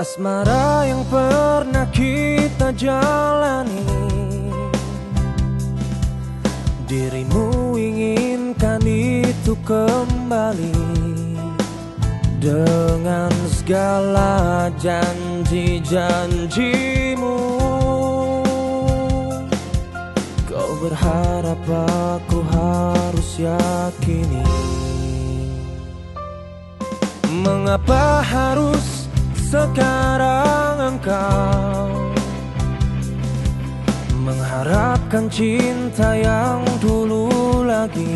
Asmara yang pernah kita jalani. Dirimu inginkan itu kembali. Dengan segala janji-janjimu. Kau berharap aku harus yakini. Mengapa harus sekarang engkau Mengharapkan cinta yang dulu lagi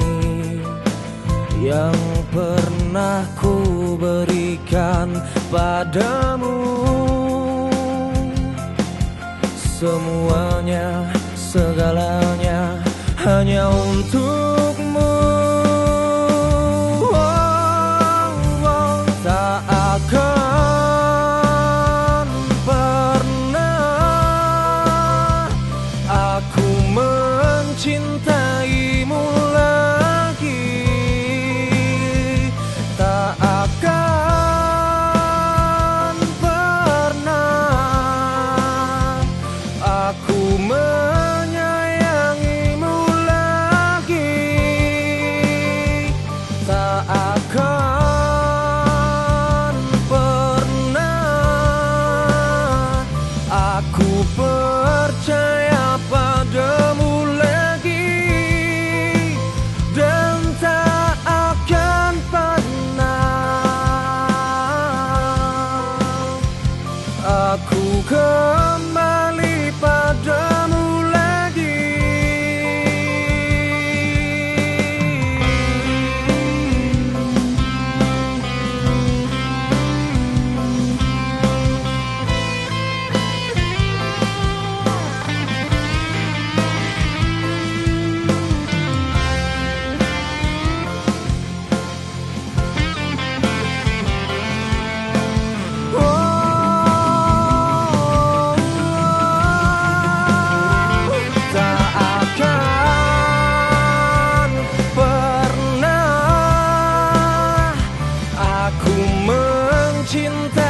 Yang pernah ku berikan padamu. Semuanya, segalanya hanya untukmu Aku kembali 心在